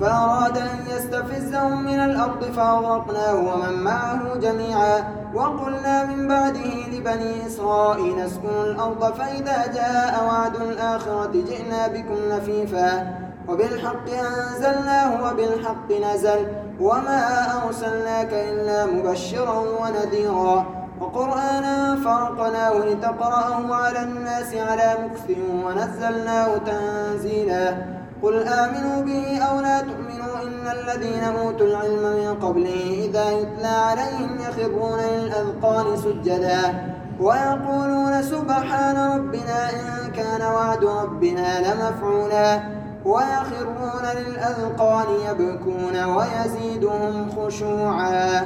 فأراد أن يستفزهم من الأرض فأغرقناه ومن معه جميعا. وقلنا من بعده لبني إسرائيل اسكنوا الأرض فإذا جاء وعد الآخرة جئنا بكم لفيفا وبالحق أنزلناه وبالحق نزل وما أرسلناك إلا مبشرا ونذيرا. وقرآنا فرقناه لتقرأه على الناس على مكث ونزلناه تنزيلا. قل آمنوا به أو لا تؤمنوا إن الذين أوتوا العلم من قبله إذا يتلى عليهم يخرون للأذقان سجدا ويقولون سبحان ربنا إن كان وعد ربنا لمفعولا ويخرون للأذقان يبكون ويزيدهم خشوعا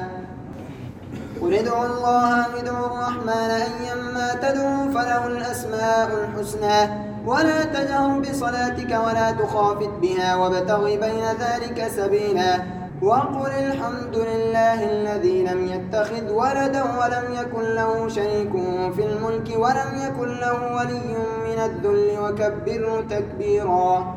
قل ادعوا الله ادعوا الرحمن أيما تدعوا فله الأسماء الحسنى ولا تجهر بصلاتك ولا تخافت بها وابتغ بين ذلك سبيلا. وقل الحمد لله الذي لم يتخذ ولدا ولم يكن له شريك في الملك ولم يكن له ولي من الذل وكبره تكبيرا.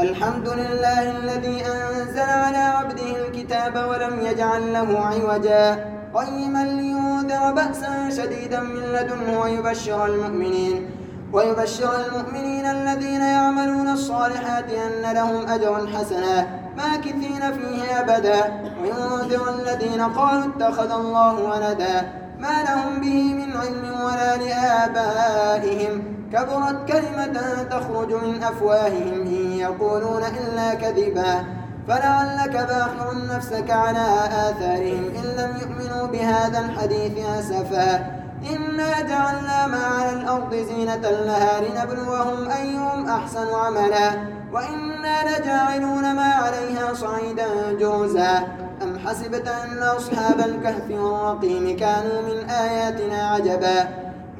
الحمد لله الذي أنزل على عبده الكتاب ولم يجعل له عوجا. قيما لينذر بأسا شديدا من لدنه ويبشر المؤمنين. ويبشر المؤمنين الذين يعملون الصالحات أن لهم أجرا حسنا ماكثين فيه أبدا. وينذر الذين قالوا اتخذ الله ولدا ما لهم به من علم ولا لآبائهم. كبرت كلمة تخرج من أفواههم إن يقولون إلا كذبا. فلعلك باخر نفسك على آثارهم إن لم يؤمنوا بهذا الحديث أسفا. إنا جعلنا ما على الأرض زينة لها لنبلوهم أيهم أحسن عملا وإنا لجاعلون ما عليها صعيدا جوزا أم حسبت أن أصحاب الكهف والرقيم كانوا من آياتنا عجبا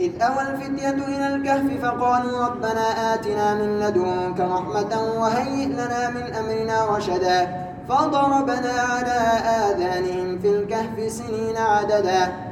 إذ أوى الفتية إلى الكهف فقالوا ربنا آتنا من لدنك رحمة وهيئ لنا من أمرنا رشدا فضربنا على آذانهم في الكهف سنين عددا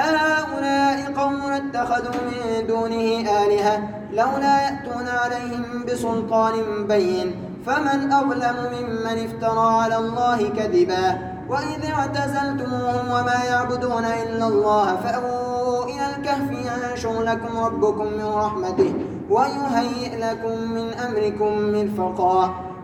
هؤلاء قوم اتخذوا من دونه آلهة لولا يأتون عليهم بسلطان بين. فمن أظلم ممن افترى على الله كذبا. وإذ اعتزلتموهم وما يعبدون إلا الله فأووا إلى الكهف ينشر لكم ربكم من رحمته ويهيئ لكم من أمركم مرفقا.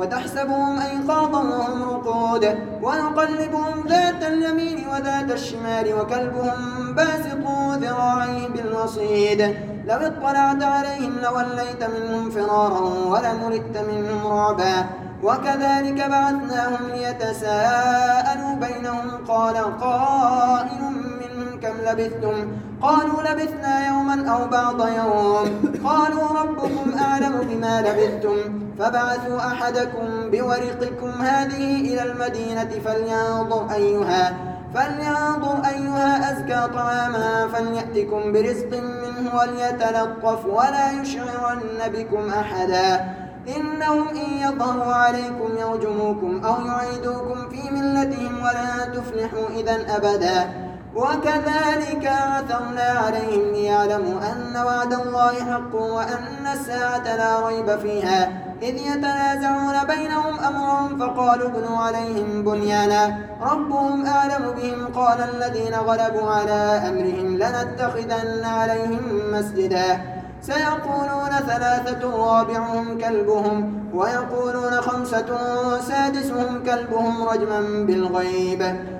وتحسبهم أيقاظا وهم رقود ونقلبهم ذات اليمين وذات الشمال وكلبهم باسط ذراعيه بالوصيد. لو اطلعت عليهم لوليت منهم فرارا ولملئت منهم رعبا. وكذلك بعثناهم ليتساءلوا بينهم قال قائل كم لبثتم؟ قالوا لبثنا يوما أو بعض يوم. قالوا ربكم أعلم بما لبثتم. فبعثوا أحدكم بورقكم هذه إلى المدينة فلينظر أيها فلينظر أيها أزكى طعاما فليأتكم برزق منه وليتلطف ولا يشعرن بكم أحدا. إنهم إن يظهروا عليكم يرجموكم أو يعيدوكم في ملتهم ولا تفلحوا إذا أبدا. وكذلك أعثرنا عليهم ليعلموا أن وعد الله حق وأن الساعة لا ريب فيها. إذ يتنازعون بينهم أمرهم فقالوا ابنوا عليهم بنيانا. ربهم أعلم بهم قال الذين غلبوا على أمرهم لنتخذن عليهم مسجدا. سيقولون ثلاثة رابعهم كلبهم ويقولون خمسة سادسهم كلبهم رجما بالغيب.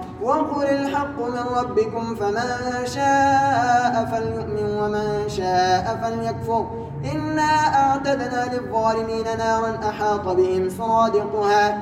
وقل الحق من ربكم فمن شاء فليؤمن ومن شاء فليكفر. إنا أعتدنا للظالمين نارا أحاط بهم سرادقها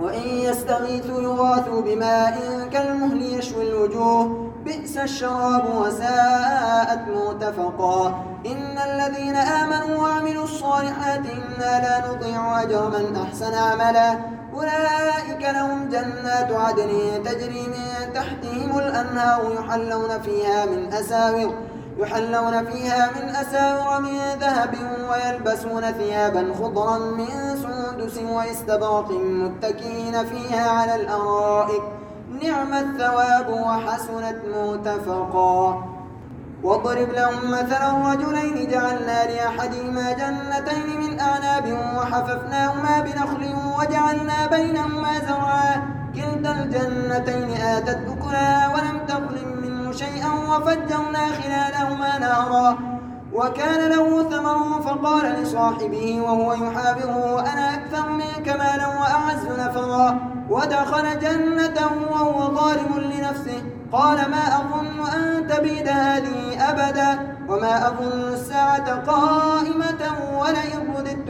وإن يستغيثوا يغاثوا بماء كالمهل يشوي الوجوه. بئس الشراب وساءت مرتفقا. إن الذين آمنوا وعملوا الصالحات إنا لا نضيع أجر من أحسن عملا. أولئك لهم جنات عدن تجري من تحتهم الأنهار يحلون فيها من أساور يحلون فيها من أساور من ذهب ويلبسون ثيابا خضرا من سندس واستبرق متكئين فيها على الأرائك. نعم الثواب وحسنت مرتفقا. واضرب لهم مثلا رجلين جعلنا لأحدهما جنتين من أعناب وحففناهما بنخل وجعلنا بينهما زرعا. كلتا الجنتين آتت أكلها ولم تظلم منه شيئا وفجرنا خلالهما نارا. وكان له ثمر فقال لصاحبه وهو يحابره أنا أكثر منك مالا وأعز نفرا. ودخل جنته وهو ظالم لنفسه. قال ما أظن أن تبيد هذه أبدا وما أظن الساعة قائمة ولئن رددت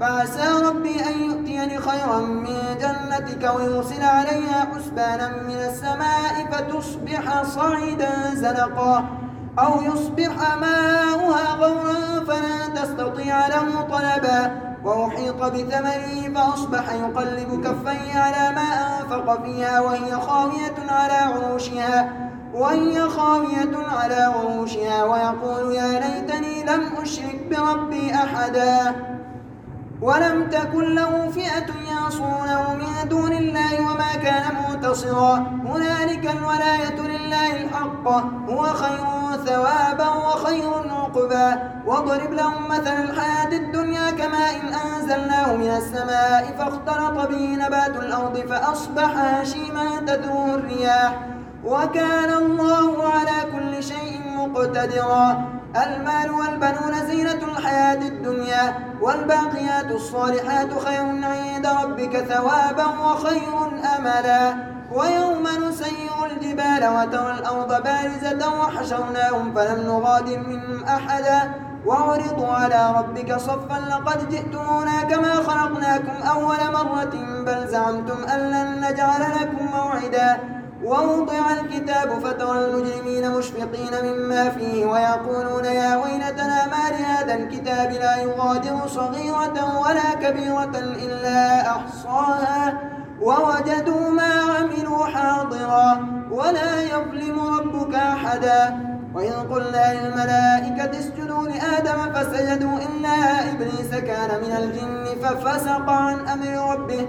فعسى ربي أن يؤتيني خيرا من جنتك ويرسل عليها حسبانا من السماء فتصبح صعيدا زلقا أو يصبح ماؤها غورا فلا تستطيع له طلبا وأحيط بثمره فأصبح يقلب كفيه على ما أنفق فيها وهي خاوية على عروشها وهي خاوية على عروشها ويقول يا ليتني لم أشرك بربي أحدا ولم تكن له فئة ينصرونه من دون الله وما كان منتصرا هنالك الولاية لله الحق. هو خير ثوابا وخير عقبا. واضرب لهم مثل الحياة الدنيا كما إن أنزلناه من السماء فاختلط به نبات الأرض فأصبح هشيما تذروه الرياح. وكان الله على كل شيء مقتدرا. المال والبنون زينة الحياة الدنيا والباقيات الصالحات خير عند ربك ثوابا وخير أملا. ويوم نسير الجبال وترى الأرض بارزة وحشرناهم فلم نغادر منهم أحدا. وعرضوا على ربك صفا لقد جئتمونا كما خلقناكم أول مرة بل زعمتم أن لن نجعل لكم موعدا. ووضع الكتاب فترى المجرمين مشفقين مما فيه ويقولون يا ويلتنا ما لهذا الكتاب لا يغادر صغيرة ولا كبيرة إلا أحصاها ووجدوا ما عملوا حاضرا ولا يظلم ربك أحدا وإذ قلنا للملائكة اسجدوا لآدم فسجدوا إلا إبليس كان من الجن ففسق عن أمر ربه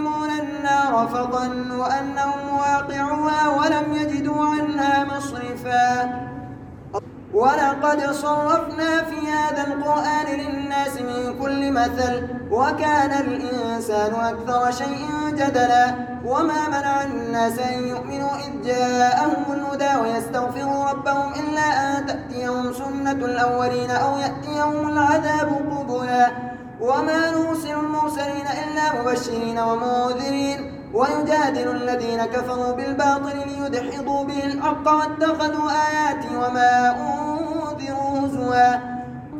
النار فظنوا أنهم واقعوها ولم يجدوا عنها مصرفا. ولقد صرفنا في هذا القرآن للناس من كل مثل وكان الإنسان أكثر شيء جدلا. وما منع الناس أن يؤمنوا إذ جاءهم الهدى ويستغفروا ربهم إلا أن تأتيهم سنة الأولين أو يأتيهم العذاب قبلا. وما نرسل المرسلين إلا مبشرين ومنذرين ويجادل الذين كفروا بالباطل ليدحضوا به الحق واتخذوا آياتي وما أنذروا هزوا.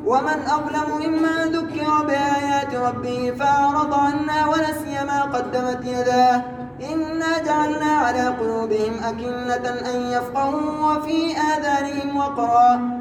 ومن أظلم ممن ذكر بآيات ربه فأعرض عنا ونسي ما قدمت يداه. إنا جعلنا على قلوبهم أكنة أن يفقهوا وفي آذانهم وقرا.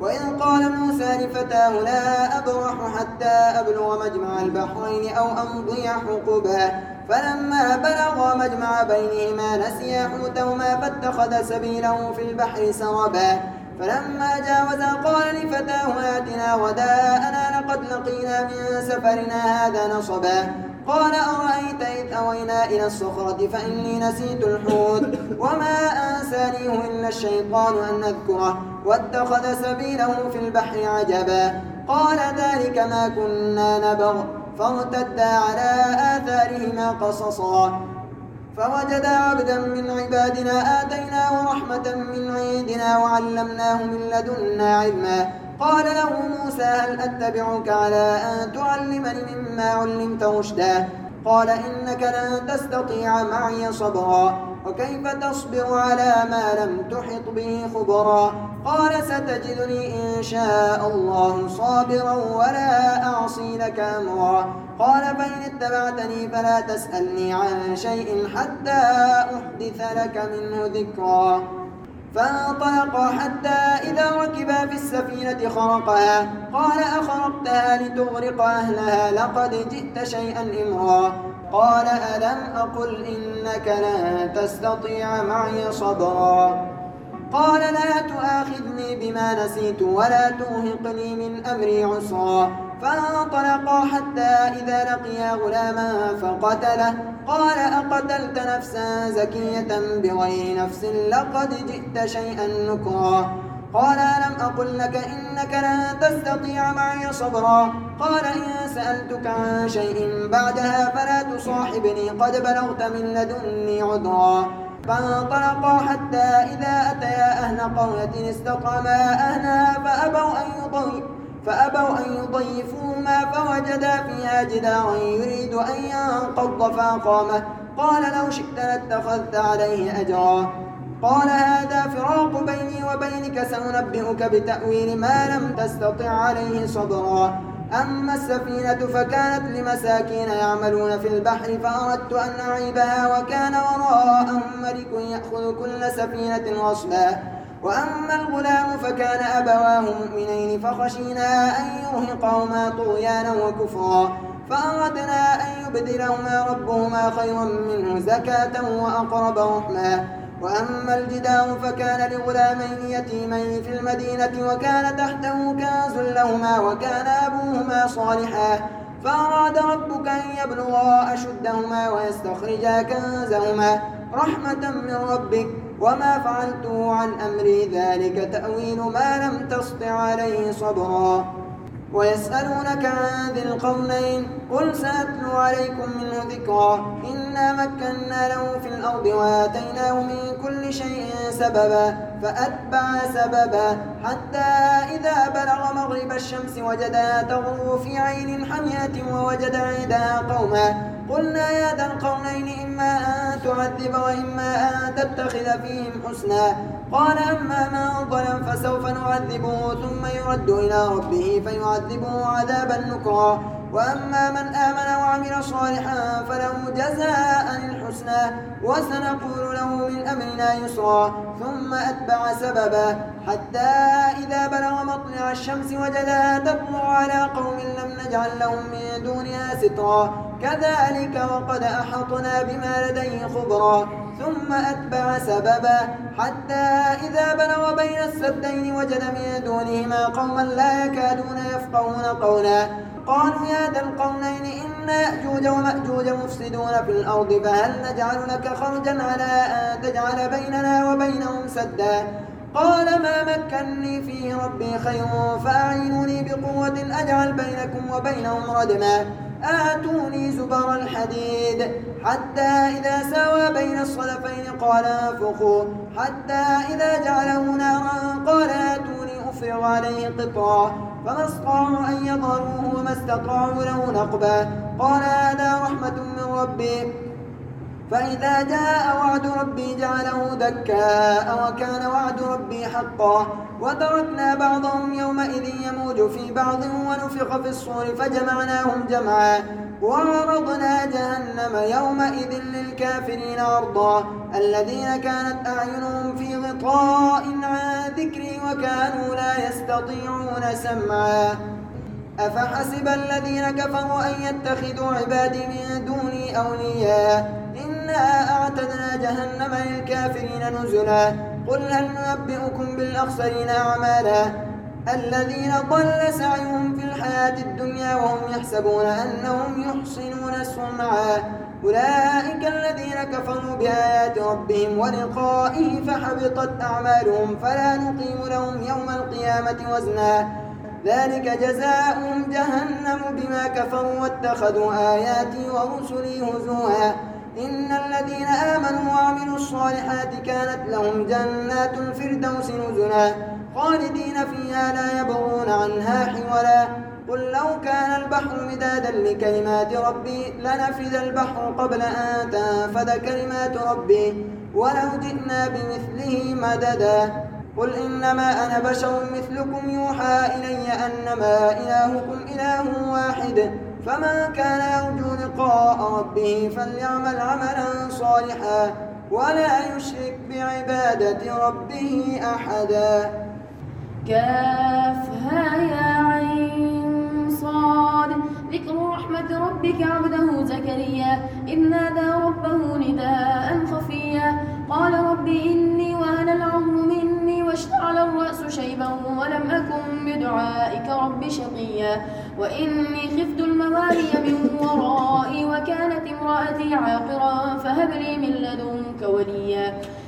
وإذ قال موسى لفتاه لا أبرح حتى أبلغ مجمع البحرين أو أمضي حقبا فلما بلغا مجمع بينهما نسيا حوتهما فاتخذ سبيله في البحر سربا. فلما جاوزا قال لفتاه آتنا وداءنا لقد لقينا من سفرنا هذا نصبا. قال أرأيت إذ أوينا إلى الصخرة فإني نسيت الحوت. وما أنسانيه إلا الشيطان أن أذكره واتخذ سبيله في البحر عجبا. قال ذلك ما كنا نبغ. فارتدا على آثارهما قصصا. فوجدا عبدا من عبادنا آتيناه رحمة من عندنا وعلمناه من لدنا علما. قال له موسى هل أتبعك على أن تعلمني مما علمت رشدا؟ قال إنك لن تستطيع معي صبرا. وكيف تصبر على ما لم تحط به خبرا؟ قال ستجدني إن شاء الله صابرا ولا أعصي لك أمرا. قال فإن اتبعتني فلا تسألني عن شيء حتى أحدث لك منه ذكرا. فانطلقا حتى إذا ركبا في السفينة خرقها. قال أخرقتها لتغرق أهلها لقد جئت شيئا إمرا. قال ألم أقل إنك لن تستطيع معي صبرا؟ قال لا تؤاخذني بما نسيت ولا ترهقني من أمري عسرا. فانطلقا حتى إذا لقيا غلاما فقتله. قال أقتلت نفسا زكية بغير نفس لقد جئت شيئا نكرا. قال ألم أقل لك إنك لن تستطيع معي صبرا؟ قال إن سألتك عن شيء بعدها فلا تصاحبني قد بلغت من لدني عذرا. فانطلقا حتى إذا أتيا أهل قرية استقاما أهلها فأبوا أن يضيفوا فأبوا أن يضيفوهما فوجدا فيها جدارا يريد أن ينقض فأقامه. قال لو شئت لاتخذت عليه أجرا. قال هذا فراق بيني وبينك سأنبئك بتأويل ما لم تستطع عليه صبرا. أما السفينة فكانت لمساكين يعملون في البحر فأردت أن أعيبها وكان وراءهم ملك يأخذ كل سفينة غصبا وأما الغلام فكان أبواه مؤمنين فخشينا أن يرهقهما طغيانا وكفرا. فأردنا أن يبدلهما ربهما خيرا منه زكاة وأقرب رحما وأما الجدار فكان لغلامين يتيمين في المدينة وكان تحته كنز لهما وكان أبوهما صالحا. فأراد ربك أن يبلغا أشدهما ويستخرجا كنزهما رحمة من ربك. وما فعلته عن أمري ذلك تأويل ما لم تسطع عليه صبرا. ويسألونك عن ذي القرنين قل سأتلو عليكم منه ذكرا إنا مكنا له في الأرض وآتيناه من كل شيء سببا فأتبع سببا حتى إذا بلغ مغرب الشمس وجدها تغرو في عين حمية ووجد عندها قوما قلنا يا ذا القرنين إما أن تعذب وإما أن تتخذ فيهم حسنا قال أما من ظلم فسوف نعذبه ثم يرد إلى ربه فيعذبه عذابا نكرا. وأما من آمن وعمل صالحا فله جزاء الحسنى وسنقول له من أمرنا يسرا. ثم أتبع سببا حتى إذا بلغ مطلع الشمس وجدها تطلع على قوم لم نجعل لهم من دونها سترا. كذلك وقد أحطنا بما لديه خبرا. ثم أتبع سببا حتى إذا بلغ بين السدين وجد من دونهما قوما لا يكادون يفقهون قولا. قالوا يا ذا القرنين إن يأجوج ومأجوج مفسدون في الأرض فهل نجعل لك خرجا على أن تجعل بيننا وبينهم سدا؟ قال ما مكني فيه ربي خير فأعينوني بقوة أجعل بينكم وبينهم ردما. آتوني زبر الحديد. حتى إذا ساوى بين الصدفين قال أنفخوا. حتى إذا جعله نارا قال آتوني أفرغ عليه قطرا. فما استطاعوا أن يظهروه وما استطاعوا له نقبا. قال هذا رحمة من ربي. فإذا جاء وعد ربي جعله دكاء وكان وعد ربي حقا. وتركنا بعضهم يومئذ يموج في بعض ونفخ في الصور فجمعناهم جمعا. وعرضنا جهنم يومئذ للكافرين عرضا. الذين كانت أعينهم في غطاء عن ذكري وكانوا لا يستطيعون سمعا. أفحسب الذين كفروا أن يتخذوا عبادي من دوني أولياء؟ إنا أعتدنا جهنم للكافرين نزلا. قل هل ننبئكم بالأخسرين أعمالا؟ الذين ضل سعيهم الحياة الدنيا وهم يحسبون أنهم يحصنون صنعا أولئك الذين كفروا بآيات ربهم ولقائه فحبطت أعمالهم فلا نقيم لهم يوم القيامة وزنا. ذلك جزاؤهم جهنم بما كفروا واتخذوا آياتي ورسلي هزوا. إن الذين آمنوا وعملوا الصالحات كانت لهم جنات الفردوس نزلا. خالدين فيها لا يبغون عنها حولا. قل لو كان البحر مدادا لكلمات ربي لنفذ البحر قبل أن تنفذ كلمات ربي ولو جئنا بمثله مددا. قل إنما أنا بشر مثلكم يوحى إلي أنما إلهكم إله واحد. فمن كان يرجو لقاء ربه فليعمل عملا صالحا ولا يشرك بعبادة ربه أحدا. كافها يا صاد ذكر رحمة ربك عبده زكريا. إذ نادى ربه نداء خفيا. قال رب إني وأنا العظم مني واشتعل الرأس شيبا ولم أكن بدعائك رب شقيا. وإني خفت الموالي من ورائي وكانت امرأتي عاقرا فهب لي من لدنك وليا.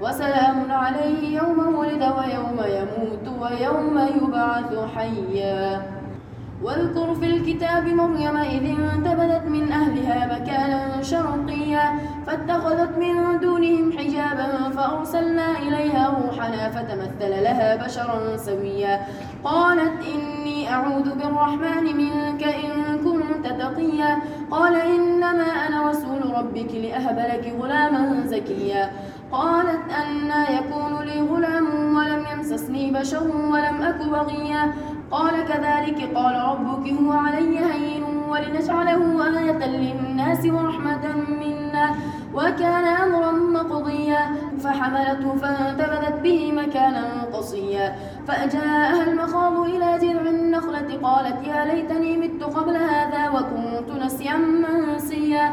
وسلام عليه يوم ولد ويوم يموت ويوم يبعث حيا. واذكر في الكتاب مريم إذ انتبذت من أهلها مكانا شرقيا فاتخذت من دونهم حجابا فأرسلنا إليها روحنا فتمثل لها بشرا سويا. قالت إني أعوذ بالرحمن منك إن كنت تقيا. قال إنما أنا رسول ربك لأهب لك غلاما زكيا. قالت أنا يكون لي غلام ولم يمسسني بشر ولم أك بغيا. قال كذلك قال ربك هو علي هين ولنجعله آية للناس ورحمة منا. وكان أمرا مقضيا فحملته فانتبذت به مكانا قصيا. فأجاءها المخاض إلى جذع النخلة قالت يا ليتني مت قبل هذا وكنت نسيا منسيا.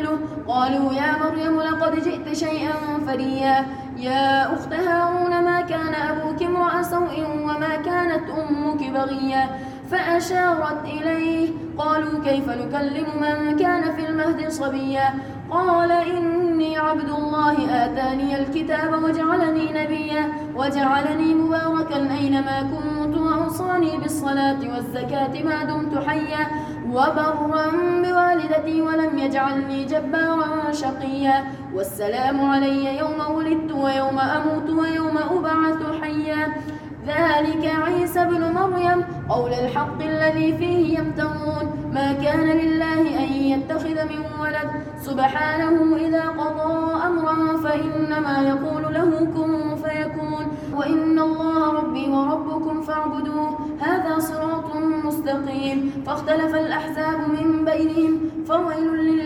لقد جئت شيئا فريا يا أخت هارون ما كان أبوك امرأ سوء وما كانت أمك بغيا فأشارت إليه قالوا كيف نكلم من كان في المهد صبيا؟ قال إني عبد الله آتاني الكتاب وجعلني نبيا. وجعلني مباركا أينما كنت وأوصاني بالصلاة والزكاة ما دمت حيا. وبرا بوالدتي ولم يجعلني جبارا شقيا. والسلام علي يوم ولدت ويوم أموت ويوم أبعث حيا. ذلك عيسى بن مريم قول الحق الذي فيه يمترون. ما كان لله أن يتخذ من ولد. سبحانه إذا قضى أمرا فإنما يقول له كن فيكون. وإن الله ربي وربكم فاعبدوه. هذا صراط مستقيم. فاختلف الأحزاب من بينهم فويل للذين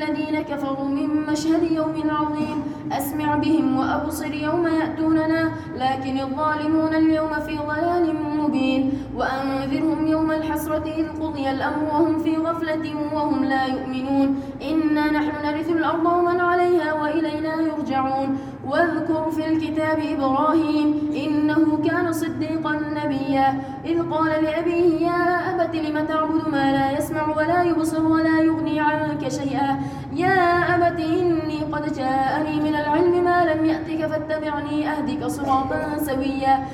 كفروا من مشهد يوم عظيم. أسمع بهم وأبصر يوم يأتوننا لكن الظالمون اليوم في ضلال مبين. وأنذرهم يوم الحسرة إذ قضي الأمر وهم في غفلة وهم لا يؤمنون. إنا نحن نرث الأرض ومن عليها وإلينا يرجعون. واذكر في الكتاب إبراهيم إنه كان صديقا نبيا. إذ قال لأبيه يا أبت لم تعبد ما لا يسمع ولا يبصر ولا يغني عنك شيئا؟ يا أبت إني قد جاءني من العلم ما لم يأتك فاتبعني أهدك صراطا سويا.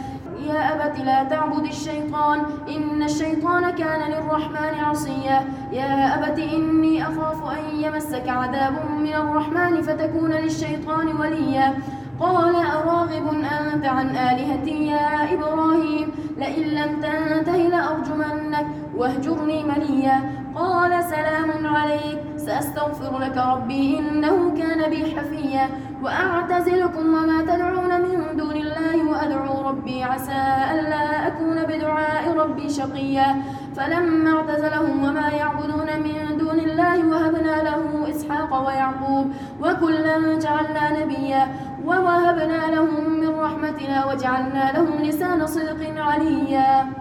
يا أبت لا تعبد الشيطان إن الشيطان كان للرحمن عصيا. يا أبت إني أخاف أن يمسك عذاب من الرحمن فتكون للشيطان وليا. قال أراغب أنت عن آلهتي يا إبراهيم؟ لئن لم تنته لأرجمنك واهجرني مليا. قال سلام عليك سأستغفر لك ربي إنه كان بي حفيا وأعتزلكم وما تدعون من دون الله وأدعو ربي عسى ألا أكون بدعاء ربي شقيا. فلما اعتزلهم وما يعبدون من دون الله وهبنا له إسحاق ويعقوب وكلا جعلنا نبيا ووهبنا لهم من رحمتنا وجعلنا لهم لسان صدق عليا.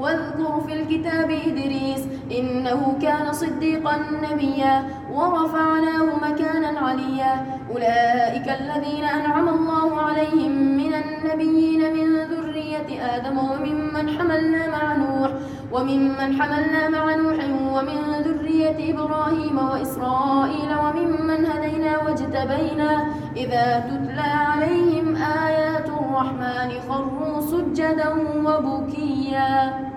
واذكر في الكتاب إدريس إنه كان صديقا نبيا ورفعناه مكانا عليا. أولئك الذين أنعم الله عليهم من النبيين من ذرية آدم وممن حملنا مع نوح وممن حملنا مع نوح ومن ذرية إبراهيم وإسرائيل وممن هدينا واجتبينا. إذا تتلى عليهم آيات الرحمن خروا سجدا وبكيا.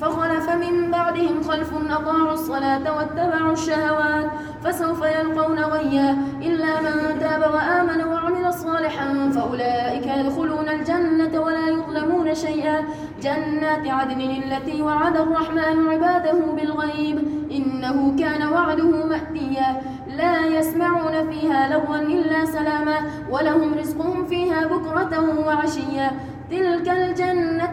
فخلف من بعدهم خلف أضاعوا الصلاة واتبعوا الشهوات فسوف يلقون غيا إلا من تاب وآمن وعمل صالحا فأولئك يدخلون الجنة ولا يظلمون شيئا. جنات عدن التي وعد الرحمن عباده بالغيب إنه كان وعده مأتيا. لا يسمعون فيها لغوا إلا سلاما ولهم رزقهم فيها بكرة وعشيا. تلك الجنة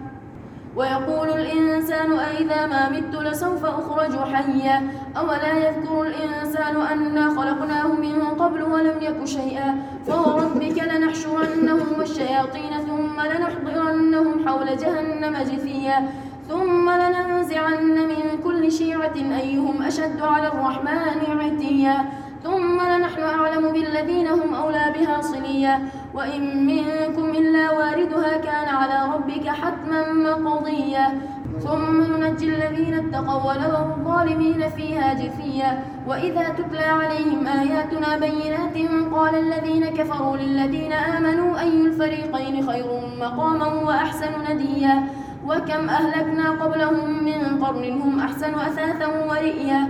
ويقول الإنسان أئذا ما مت لسوف أخرج حيا أولا يذكر الإنسان أنا خلقناه من قبل ولم يك شيئا فوربك لنحشرنهم والشياطين ثم لنحضرنهم حول جهنم جثيا ثم لننزعن من كل شيعة أيهم أشد على الرحمن عتيا ثم لنحن أعلم بالذين هم أولى بها صليا وإن منكم إلا واردها كان على ربك حتما مقضيا ثم ننجي الذين اتقوا ونذر الظالمين فيها جثيا وإذا تتلى عليهم آياتنا بينات قال الذين كفروا للذين آمنوا أي الفريقين خير مقاما وأحسن نديا. وكم أهلكنا قبلهم من قرن هم أحسن أثاثا ورئيا.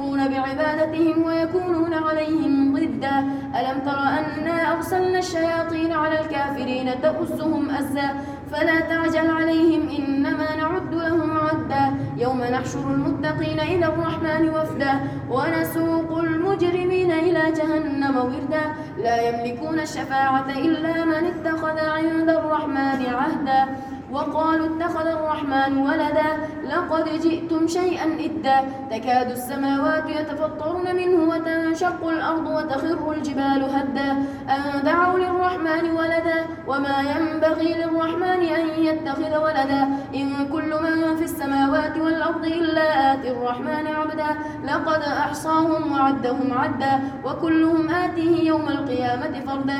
سيكفرون بعبادتهم ويكونون عليهم ضدا. ألم تر أنا أرسلنا الشياطين على الكافرين تؤسهم أزا؟ فلا تعجل عليهم إنما نعد لهم عدا. يوم نحشر المتقين إلى الرحمن وفدا. ونسوق المجرمين إلى جهنم وردا. لا يملكون الشفاعة إلا من اتخذ عند الرحمن عهدا. وقالوا اتخذ الرحمن ولدا لقد جئتم شيئا إدا. تكاد السماوات يتفطرن منه وتنشق الأرض وتخر الجبال هدا. أن دعوا للرحمن ولدا وما ينبغي للرحمن أن يتخذ ولدا. إن كل من في السماوات والأرض إلا آتي الرحمن عبدا. لقد أحصاهم وعدهم عدا. وكلهم آتيه يوم القيامة فردا.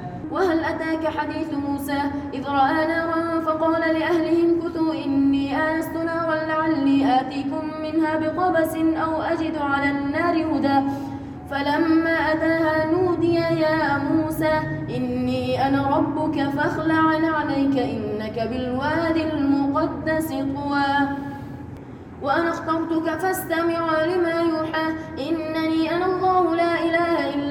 وهل أتاك حديث موسى؟ إذ رأى نارا فقال لأهلهم كثوا إني آنست نارا لعلي آتيكم منها بقبس أو أجد على النار هدى. فلما أتاها نودي يا موسى إني أنا ربك فاخلع عليك إنك بالوادي المقدس طوى. وأنا اخترتك فاستمع لما يوحى إنني أنا الله لا إله إلا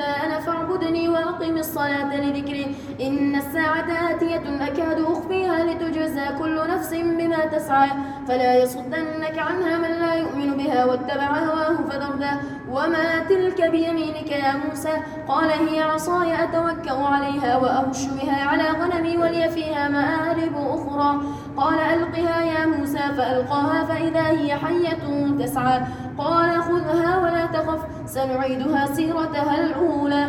وأقم الصلاة لذكري إن الساعة آتية أكاد أخفيها لتجزى كل نفس بما تسعى. فلا يصدنك عنها من لا يؤمن بها واتبع هواه فدردا وما تلك بيمينك يا موسى؟ قال هي عصاي أتوكأ عليها وأهش بها على غنمي ولي فيها مآرب أخرى. قال ألقها يا موسى. فألقاها فإذا هي حية تسعى. قال خذها ولا تخف. سنعيدها سيرتها الأولى.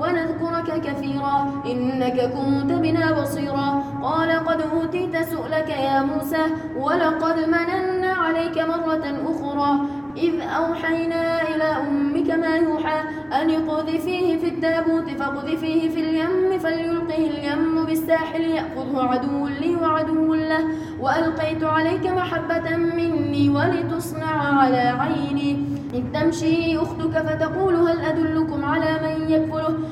ونذكرك كثيرا إنك كنت بنا بصيرا. قال قد أوتيت سؤلك يا موسى ولقد مننا عليك مرة أخرى. إذ أوحينا إلى أمك ما يوحى أن اقذفيه في التابوت فاقذفيه في اليم فليلقه اليم بالساحل يأخذه عدو لي وعدو له. وألقيت عليك محبة مني ولتصنع على عيني. إذ تمشي أختك فتقول هل أدلكم على من يكفله؟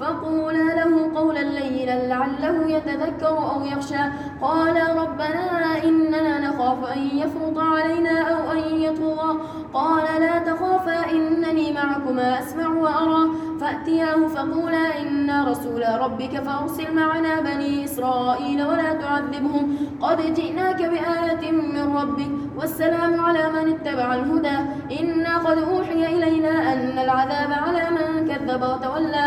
فقولا له قولا لينا لعله يتذكر أو يخشى. قال ربنا إننا نخاف أن يفرط علينا أو أن يطغى. قال لا تخافا إنني معكما أسمع وأرى. فأتياه فقولا إنا رسول ربك فأرسل معنا بني إسرائيل ولا تعذبهم. قد جئناك بآية من ربك والسلام على من اتبع الهدى. إنا قد أوحي إلينا أن العذاب على من كذب وتولى.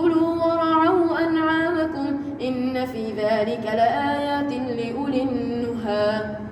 كلوا ورعوا أنعامكم إن في ذلك لآيات لأولي النهى.